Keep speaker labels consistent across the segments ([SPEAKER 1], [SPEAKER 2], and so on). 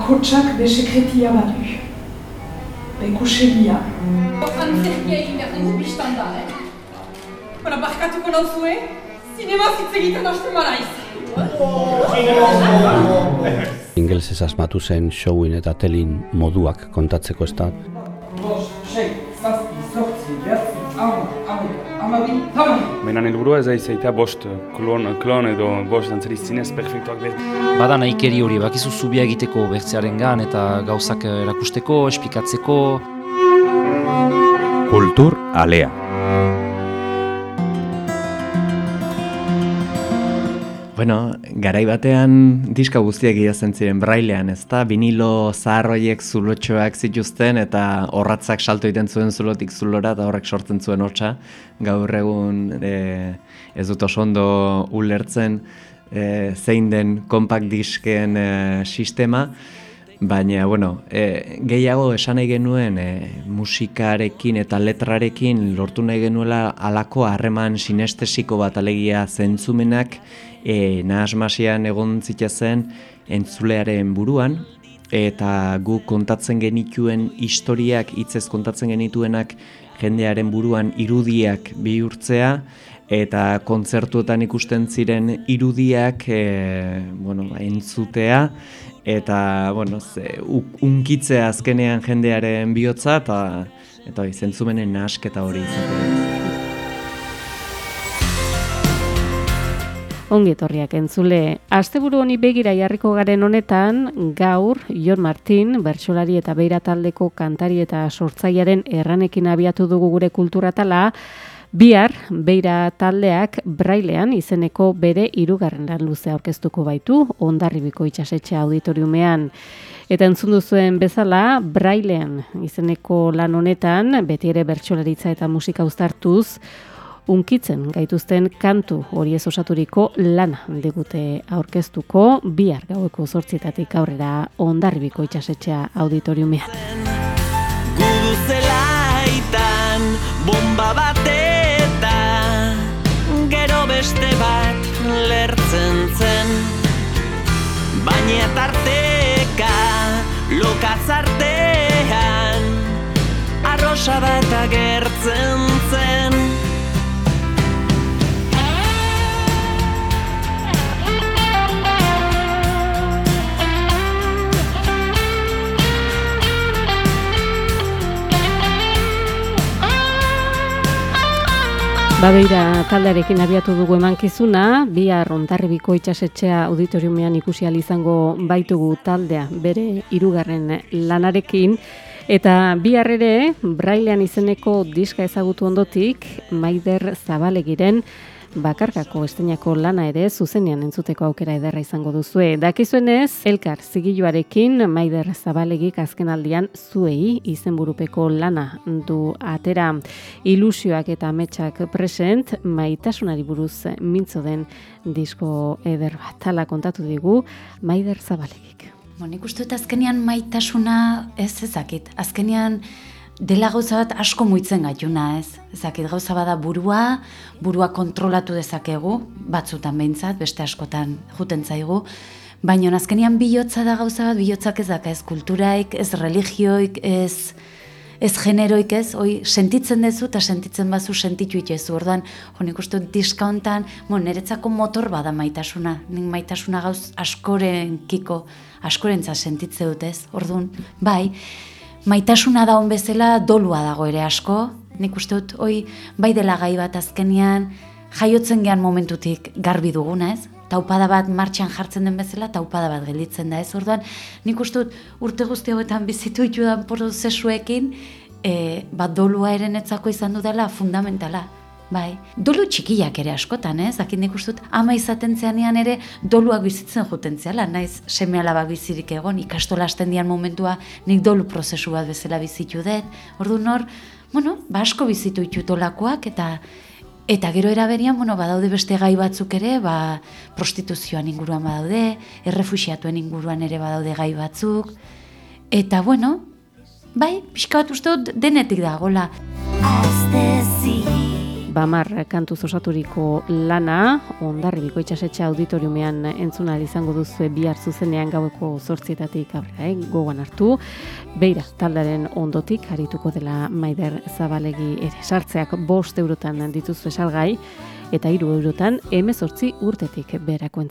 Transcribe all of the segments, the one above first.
[SPEAKER 1] bakotsak be sekretia badu. Beko segia.
[SPEAKER 2] Antzerkia egin behar dugu biztan da, eh? Bara, barkatuko non zuen, zinema zitz egiten hasten maraiz.
[SPEAKER 3] Ingelesez asmatu zen showin eta telin moduak kontatzeko ez da.
[SPEAKER 4] Menan helburua ez aizaita bost klon, klon edo bost dantzari zinez perfektuak behar.
[SPEAKER 5] Bada nahikeri hori, bakizu zubia egiteko bertzearen gan eta gauzak erakusteko, esplikatzeko.
[SPEAKER 6] Kultur alea.
[SPEAKER 7] Bueno, garai batean diska guztiak idazten ziren brailean, ezta? Vinilo zaharroiek zulotxoak zituzten eta horratzak salto egiten zuen zulotik zulora eta horrek sortzen zuen hotza. Gaur egun e, ez dut oso ondo ulertzen e, zein den compact disken e, sistema, Baina, bueno, e, gehiago esan nahi genuen e, musikarekin eta letrarekin lortu nahi genuela alako harreman sinestesiko bat alegia zentzumenak e, nahasmasian egon zitezen entzulearen buruan, eta gu kontatzen genituen historiak, hitzez kontatzen genituenak jendearen buruan irudiak bihurtzea, eta kontzertuetan ikusten ziren irudiak e, bueno, entzutea, eta bueno, ze, unkitzea azkenean jendearen bihotza eta eta zentzumenen nasketa hori izatea.
[SPEAKER 8] Ongi etorriak entzule, asteburu honi begira jarriko garen honetan, gaur Jon Martin, bertsolari eta beira taldeko kantari eta sortzaiaren erranekin abiatu dugu gure kulturatala, Bihar, beira taldeak brailean izeneko bere irugarren lan luze aurkeztuko baitu, ondarribiko itxasetxe auditoriumean. Eta entzun duzuen bezala, brailean izeneko lan honetan, beti ere bertxolaritza eta musika uztartuz, unkitzen gaituzten kantu hori ez osaturiko lana digute aurkeztuko, bihar gaueko zortzietatik aurrera ondarribiko itxasetxea auditoriumean. Gudu zelaitan, bomba bate beste bat lertzen zen Baina tarteka lokazartean Arrosa bat agertzen Babeira taldearekin abiatu dugu emankizuna, bihar ontarribiko itxasetxea auditoriumean ikusi izango baitugu taldea bere hirugarren lanarekin, eta bihar ere, brailean izeneko diska ezagutu ondotik, maider zabalegiren, bakarkako esteinako lana ere zuzenean entzuteko aukera ederra izango duzue. Dakizuenez, elkar zigiluarekin maider zabalegik azkenaldian zuei izenburupeko lana du atera ilusioak eta ametsak present maitasunari buruz mintzo den disko eder bat tala kontatu digu maider zabalegik.
[SPEAKER 9] Bon, nik uste azkenean maitasuna ez ezakit. Azkenean dela gauza bat asko muitzen gaituna, ez? Ezakit gauza bada burua, burua kontrolatu dezakegu, batzutan behintzat, beste askotan juten zaigu, baina azkenian bihotza da gauza bat, bihotzak ez daka, ez kulturaik, ez religioik, ez ez generoik ez, oi, sentitzen dezu eta sentitzen bazu sentitu itezu, orduan, jo, nik uste diskauntan, mo, niretzako motor bada maitasuna, nik maitasuna gauz askoren kiko, askoren sentitze dut ez, orduan, bai, maitasuna da bezala dolua dago ere asko. Nik uste dut, oi, bai dela gai bat azkenean, jaiotzen gehan momentutik garbi duguna ez? Taupada bat martxan jartzen den bezala, taupada bat gelditzen da ez? Orduan, nik uste dut, urte guzti hauetan bizitu itudan prozesuekin, e, bat dolua erenetzako izan dudala fundamentala. Bai, dolu txikiak ere askotan, ez? Zakin nik ustut, ama izaten zeanean ere doluak bizitzen juten zeala, naiz seme alaba bizirik egon, ikastola hasten dian momentua nik dolu prozesu bat bezala bizitu dut. Ordu nor, bueno, ba asko bizitu itutolakoak eta eta gero eraberian, bueno, badaude beste gai batzuk ere, ba, prostituzioan inguruan badaude, errefusiatuen inguruan ere badaude gai batzuk, eta bueno, bai, pixka bat uste dut denetik da, gola.
[SPEAKER 10] Bamar kantu osaturiko lana, ondarri biko itxasetxe auditoriumean entzuna izango duzu bihar zuzenean gaueko zortzietatik aurrera, eh? gogoan hartu. Beira, taldaren ondotik, harituko dela maider zabalegi ere sartzeak bost eurotan dituzu esalgai, eta hiru eurotan emezortzi urtetik berako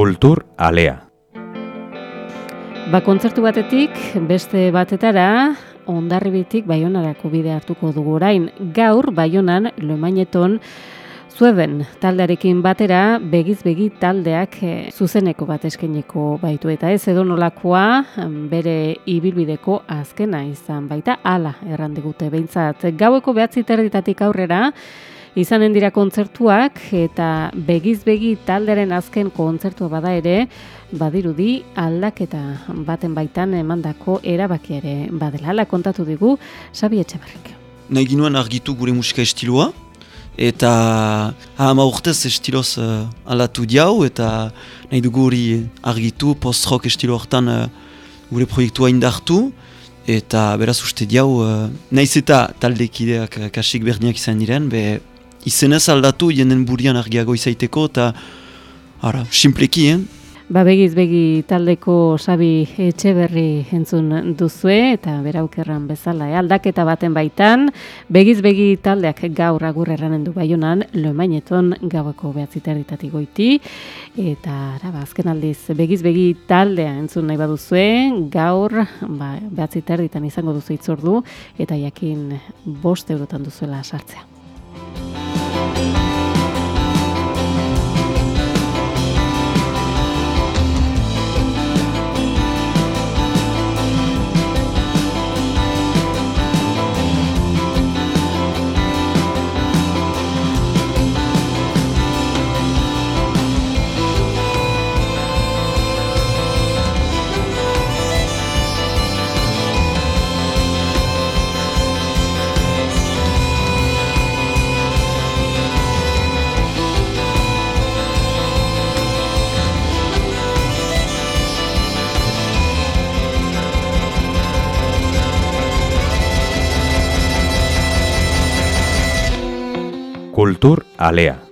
[SPEAKER 6] Kultur Alea.
[SPEAKER 10] Ba, kontzertu batetik, beste batetara, ondarribitik baionarako bide hartuko dugu orain. Gaur, baionan, lomaineton, zueben taldearekin batera, begiz-begi taldeak e, zuzeneko bat eskeneko baitu. Eta ez edo nolakoa, bere ibilbideko azkena izan baita, ala errandigute behintzat. Gaueko behatzi terditatik aurrera, izanen dira kontzertuak eta begiz begi talderen azken kontzertua bada ere badirudi aldaketa baten baitan emandako erabaki ere badela ala kontatu digu Sabi Etxebarrik.
[SPEAKER 11] Nahi ginuen argitu gure musika estiloa eta hama urtez estiloz uh, aldatu diau eta nahi dugu hori argitu post-rock estilo hortan uh, gure proiektua indartu eta beraz uste diau uh, nahiz eta taldekideak kasik berdinak izan diren be izenez aldatu jenden burian argiago izaiteko eta ara, simpleki, eh?
[SPEAKER 10] Ba, begiz begi taldeko sabi etxe berri entzun duzue eta beraukerran bezala, eh? aldaketa baten baitan, begiz begi taldeak gaur agur erranen du baionan, loemaineton gaueko behatziter ditati goiti, eta ara, ba, azken aldiz, begiz begi taldea entzun nahi baduzue, gaur ba, behatziter ditan izango duzu itzordu, eta jakin bost eurotan duzuela sartzea.
[SPEAKER 6] Alea.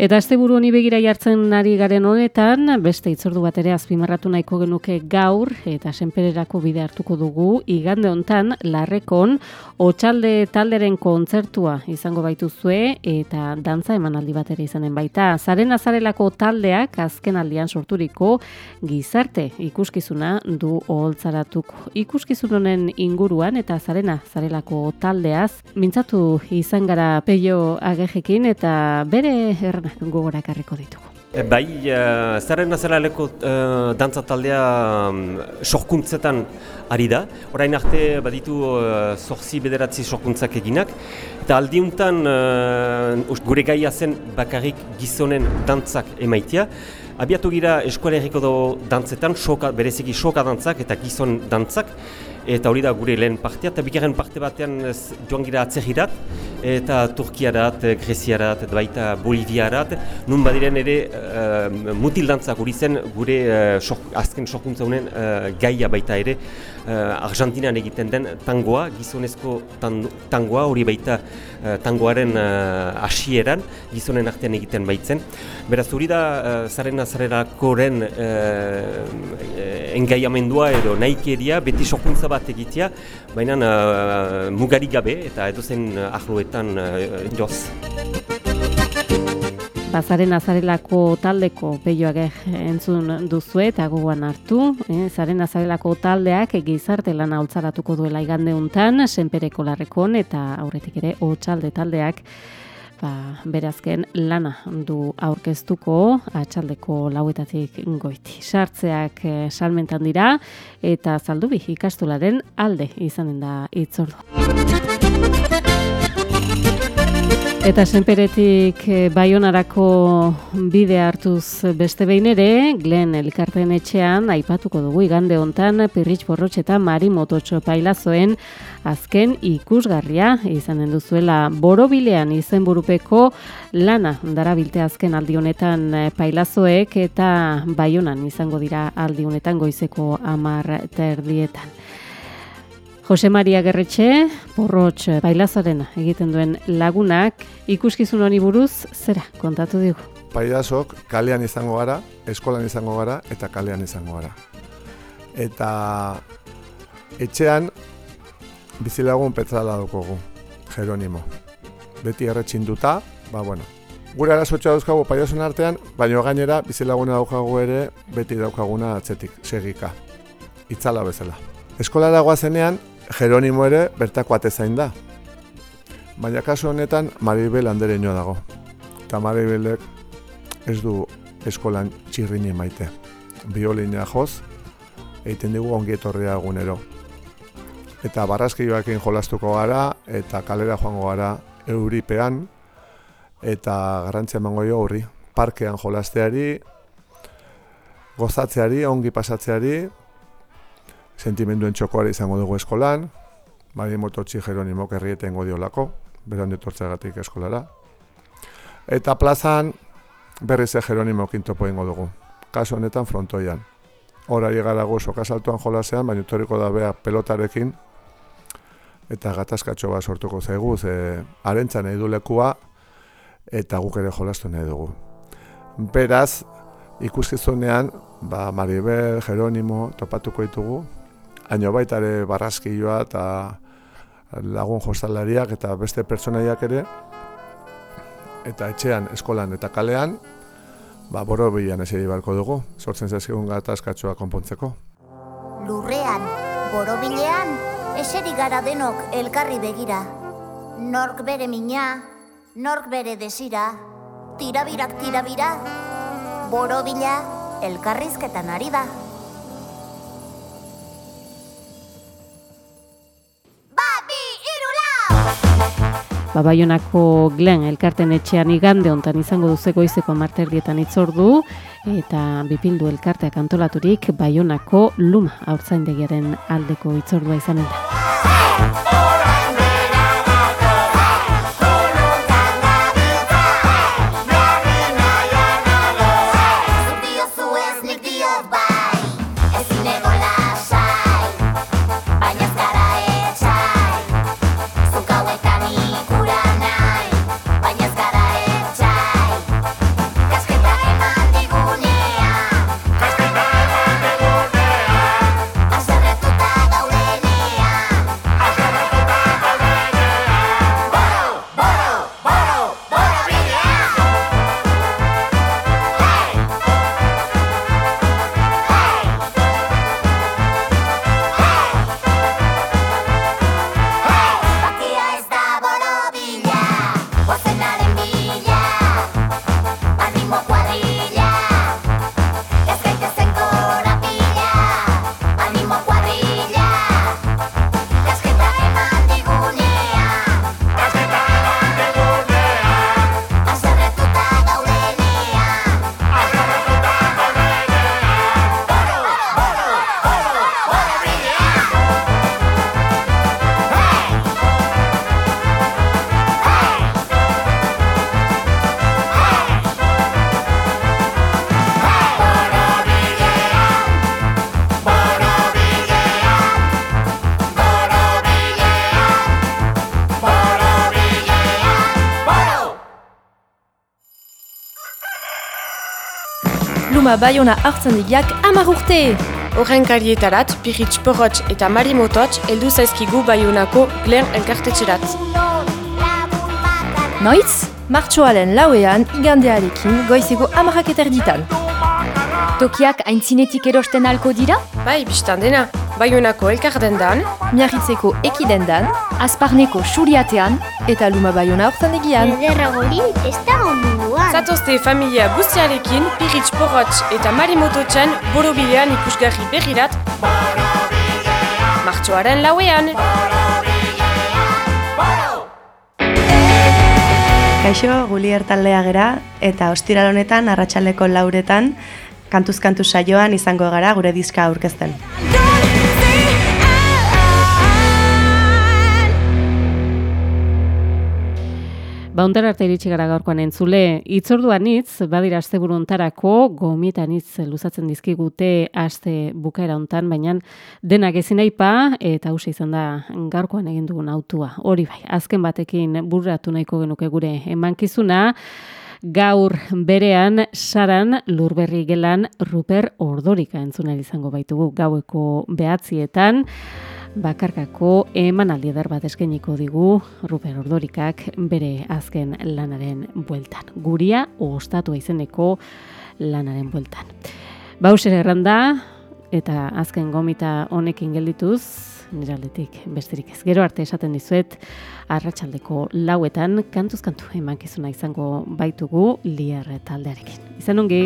[SPEAKER 8] Eta este buru honi begira jartzen ari garen honetan, beste itzordu bat ere azpimarratu nahiko genuke gaur, eta senpererako bide hartuko dugu, igande hontan larrekon, otxalde talderen kontzertua izango baituzue, eta dantza emanaldi bat ere izanen baita. Zaren azarelako taldeak azken aldian sorturiko gizarte ikuskizuna du oholtzaratuko. Ikuskizun honen inguruan eta zarena zarelako taldeaz, mintzatu izan gara peio agejekin, eta bere erran gogora ekarriko ditugu.
[SPEAKER 12] E, bai, uh, zerren nazaraleko uh, dantza taldea um, sorkuntzetan ari da. Orain arte baditu uh, zorzi bederatzi sorkuntzak eginak. Eta aldiuntan uh, gure gaia zen bakarrik gizonen dantzak emaitia. Abiatu gira eskualeriko do dantzetan, soka, bereziki soka dantzak eta gizon dantzak eta hori da gure lehen partea, eta bigarren parte batean joan gira atzerrirat, eta Turkiarat, Greziarat, eta baita Boliviarat, nun badiren ere uh, mutildantzak hori zen gure uh, azken sokuntza honen uh, gaia baita ere, Argentinan egiten den tangoa, gizonezko tangoa, hori baita uh, tangoaren uh, asieran, gizonen artean egiten baitzen. Beraz, hori da, zaren azarerakoren engaiamendua edo naikeria, beti sokuntza bat egitea, baina mugarik gabe eta edo zen uh, ahloetan joz.
[SPEAKER 8] Bazaren azarelako taldeko peioak entzun duzu eta gogoan hartu. Eh? Zaren azarelako taldeak gizarte lan hautzaratuko duela igande untan, senpereko larrekon eta aurretik ere hotxalde taldeak ba, berazken lana du aurkeztuko atxaldeko lauetatik goiti. Sartzeak e, salmentan dira eta zaldubi ikastularen alde izanen da itzordu. Eta senperetik eh, baionarako bide hartuz beste behin ere, Glen elkarten etxean, aipatuko dugu igande hontan Pirritx Borrotx eta Mari Mototxo pailazoen azken ikusgarria izanen duzuela borobilean izenburupeko lana darabilte azken aldi honetan eh, pailazoek eta baionan izango dira aldi honetan goizeko amar terdietan. Jose Maria Gerretxe, porrotx bailazaren egiten duen lagunak, ikuskizun honi buruz, zera, kontatu digu.
[SPEAKER 13] Paidazok kalean izango gara, eskolan izango gara eta kalean izango gara. Eta etxean bizilagun petrala dukogu, Jeronimo. Beti erretxin duta, ba bueno. Gure arazotxa dauzkagu paidazon artean, baina gainera bizilaguna daukagu ere beti daukaguna atzetik, segika. Itzala bezala. Eskola dagoa zenean, Jeronimo ere bertako atezain da. Baina kasu honetan Maribel andere dago. Eta Maribelek ez du eskolan txirrini maite. Biolina joz, egiten dugu ongi etorria egunero. Eta barrazkioakin jolastuko gara, eta kalera joango gara euripean, eta garrantzia emango jo horri. Parkean jolasteari, gozatzeari, ongi pasatzeari, sentimenduen txokoare izango dugu eskolan, Mari Mototxi Jeronimo kerrieten godiolako, beran ditortzeagatik eskolara. Eta plazan berrize Jeronimo kintopo ingo dugu, kaso honetan frontoian. Hora llegara gozo kasaltuan jolasean, baina toriko da bea pelotarekin, eta gatazkatxo bat sortuko zaigu, ze arentzan nahi du lekua, eta guk ere jolastu nahi dugu. Beraz, ikuskizunean, ba, Maribel, Jeronimo, topatuko ditugu, haino baita ere barrazkioa eta lagun jostalariak eta beste pertsonaiak ere eta etxean, eskolan eta kalean ba, boro bilan eseri barko dugu, sortzen zezkigun gata eskatxoa konpontzeko.
[SPEAKER 14] Lurrean, borobilean, eseri gara denok elkarri begira. Nork bere mina, nork bere desira, tirabirak tirabira, borobila elkarrizketan ari da.
[SPEAKER 8] Babaionako Glen elkarten etxean igande hontan izango duzeko izeko marterdietan itzordu eta bipildu elkarteak antolaturik Baionako Luma aurtzaindegiaren aldeko itzordua izanen da.
[SPEAKER 15] Luma Bayona hartzen digiak amar urte!
[SPEAKER 16] Horren karietarat, Piritz Porrotx eta Mari Mototx heldu zaizkigu Bayonako Glen elkartetxerat.
[SPEAKER 15] Noiz, martxoalen lauean igandearekin goizeko amarak eterditan.
[SPEAKER 17] Tokiak aintzinetik erosten alko dira?
[SPEAKER 16] Bai, biztan dena. Bayonako elkardendan,
[SPEAKER 15] Miarritzeko ekidendan,
[SPEAKER 17] Azparneko suriatean,
[SPEAKER 15] eta Luma Bayona hortzen egian.
[SPEAKER 18] Ederragori ez da onduan.
[SPEAKER 16] Zatozte familia guztiarekin Piritz Porrotx eta Mari Mototxen borobilean ikusgarri berrirat martxoaren lauean.
[SPEAKER 19] Kaixo, Gulier taldea gera eta ostiral honetan arratsaleko lauretan kantuz kantu saioan izango gara gure diska aurkezten.
[SPEAKER 8] Bauntar arte iritsi gara gaurkoan entzule, itzorduan hitz, badira aste buruntarako, gomietan hitz luzatzen dizkigute aste bukaera hontan, baina denak ezin aipa eta hausia izan da gaurkoan egin dugun autua. Hori bai, azken batekin burratu nahiko genuke gure emankizuna, gaur berean saran lurberri gelan ruper ordorika entzuna izango baitugu gaueko behatzietan, bakarkako emanaldi eder bat eskeniko digu Ruper Ordorikak bere azken lanaren bueltan. Guria ostatu izeneko lanaren bueltan. Bauser erranda eta azken gomita honekin geldituz, niraldetik besterik ez. Gero arte esaten dizuet, arratsaldeko lauetan kantuz kantu emankizuna izango baitugu liar taldearekin. Izan ongi!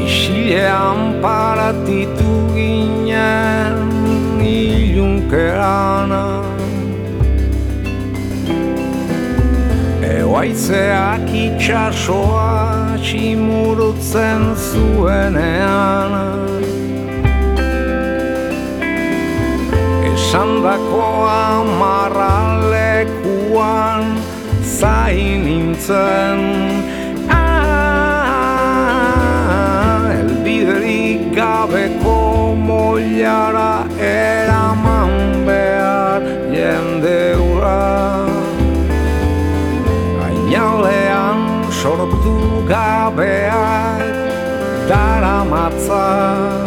[SPEAKER 20] Isilean paratitu ginen ilunkerana. Eoaizeak itxasoa tximurutzen zuenean. Esan dakoa marralekuan zain nintzen Elbiderik gabeko moiara eraman behar jende ura Gainalean sortu gabeak dara matza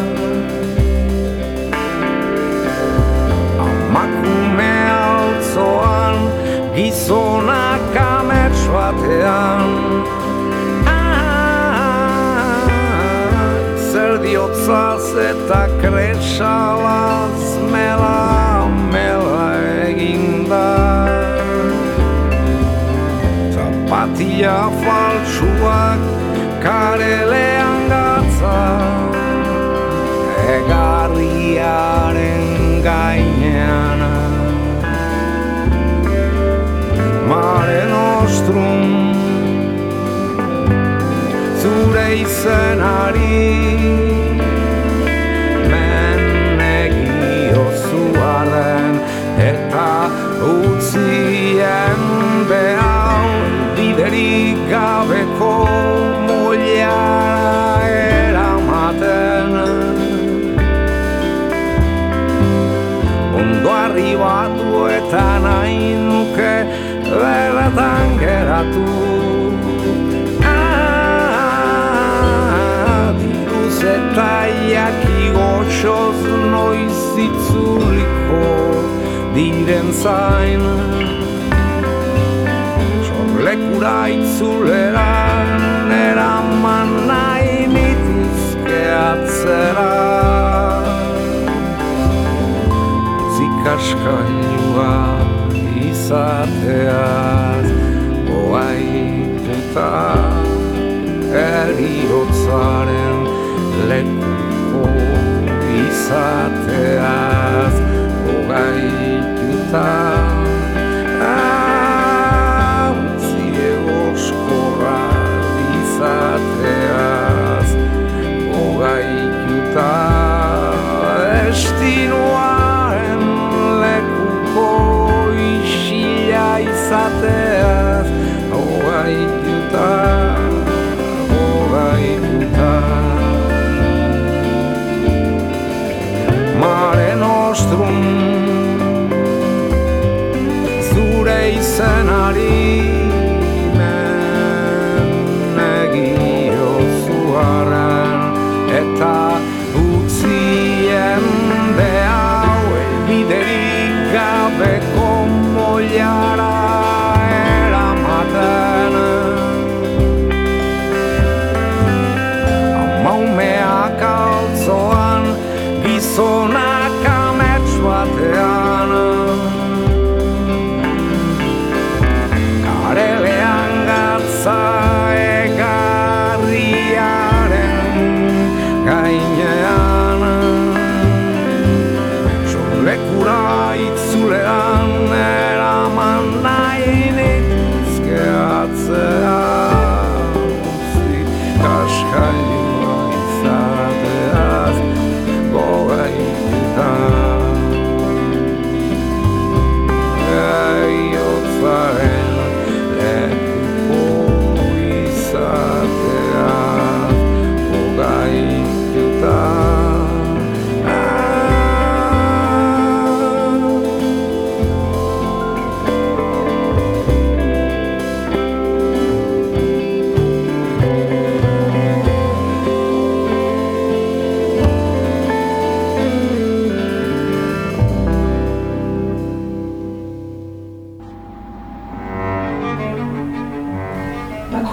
[SPEAKER 20] zer diotzaz eta kretsalaz mela, mela eginda. Zapatia faltsuak karelean gatza, egarriaren gainean. Mare Nostrum zure izenari geratu eta jaki goxoz noiz itzuliko diren zain. Sorlekura itzulera eraman nahi nituzke atzera. Zikaskailua izateaz Oaituta eriotzaren lekuko izateaz Ogaituta Utzi egoskorra izateaz Ogaituta Destinoaren lekuko isila izateaz ostrum Zure izenari menegio zuaren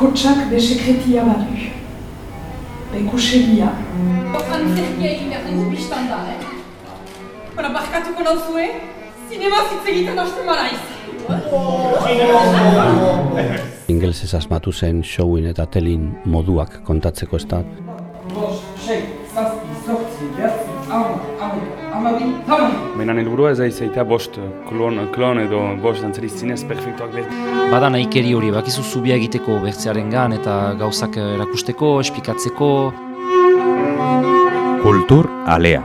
[SPEAKER 1] Bakotsak be sekretia badu. Bekusegia.
[SPEAKER 2] Antzerkia egin behar dugu biztan da, eh? Bara, barkatuko nauzue, zinema zitz egiten hasten maraiz.
[SPEAKER 3] Ingelesez asmatu zen showin eta telin moduak kontatzeko ez da.
[SPEAKER 4] Menan helburua ez da izaita bost klon, klon edo bost dantzari zinez perfektuak behar.
[SPEAKER 5] Bada nahikeri hori, bakizu zubia egiteko bertzearengan eta gauzak erakusteko, espikatzeko.
[SPEAKER 6] Kultur alea.